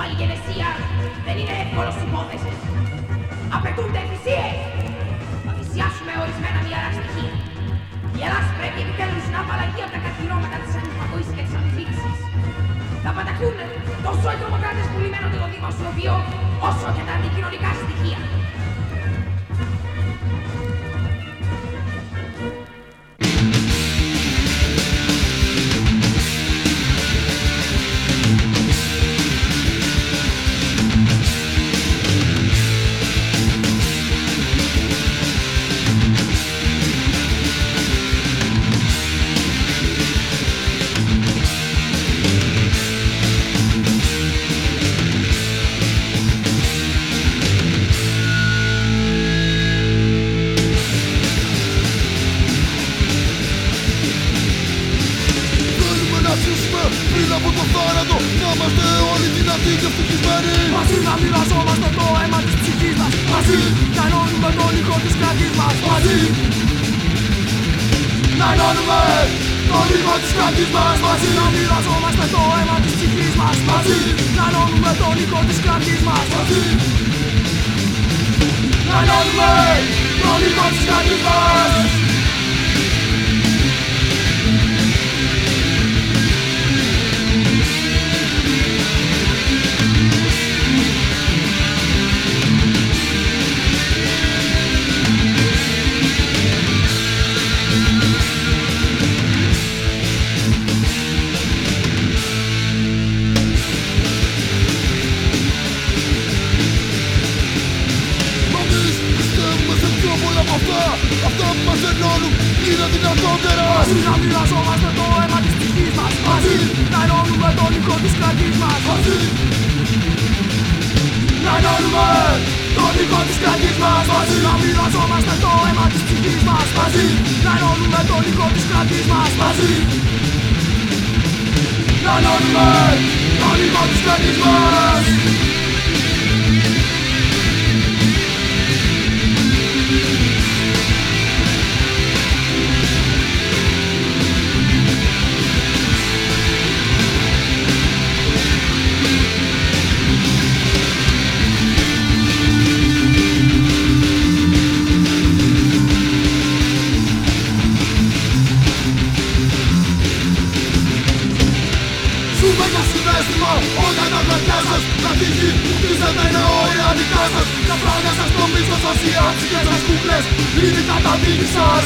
παλιγενεσία δεν είναι εύκολος υπόθεσης. Απαιτούνται θυσίες. Θα θυσιάσουμε ορισμένα μυαρά στοιχεία. Η Ελλάδα πρέπει επιτέλους να απαλλαγεί από τα καθιερώματα της ανυπακοής και της αμφίξης. Θα παταχθούν τόσο οι τρομοκράτες που λιμένονται το δημόσιο βίο, όσο και τα αντικοινωνικά στοιχεία. Ζήσουμε πριν από το θάνατο. Να είμαστε όλοι δυνατοί και ευτυχισμένοι. Μαζί να μοιραζόμαστε το αίμα της ψυχής μας. Μαζί να ενώνουμε τον ήχο της κρατής μας. Μαζί Να ενώνουμε τον ήχο της κρατής μας. Μαζί να μοιραζόμαστε το αίμα της ψυχής μας. Μαζί να ενώνουμε τον ήχο της κρατής μας. Μαζί. Να ενώνουμε αυτά Αυτά που μας ενώνουν είναι δυνατότερα Μαζί να μοιραζόμαστε το αίμα της ψυχής μας. Μαζί να ενώνουμε τον ήχο της κρατής μας. Μαζί Να ενώνουμε τον ήχο της κρατής μας. Μαζί να μοιραζόμαστε το αίμα της ψυχής μας. Μαζί να ενώνουμε τον ήχο της κρατής μας. Μαζί Να ενώνουμε τον ήχο της κρατής μας Ζούμε για συνέστημα όταν τα χαρτιά σας Τα τύχη που χτίσατε είναι όρια δικά σας. Τα πράγματα σας το μίσος σας οι άψυχες σας κούκλες Είναι κατά τύχη σας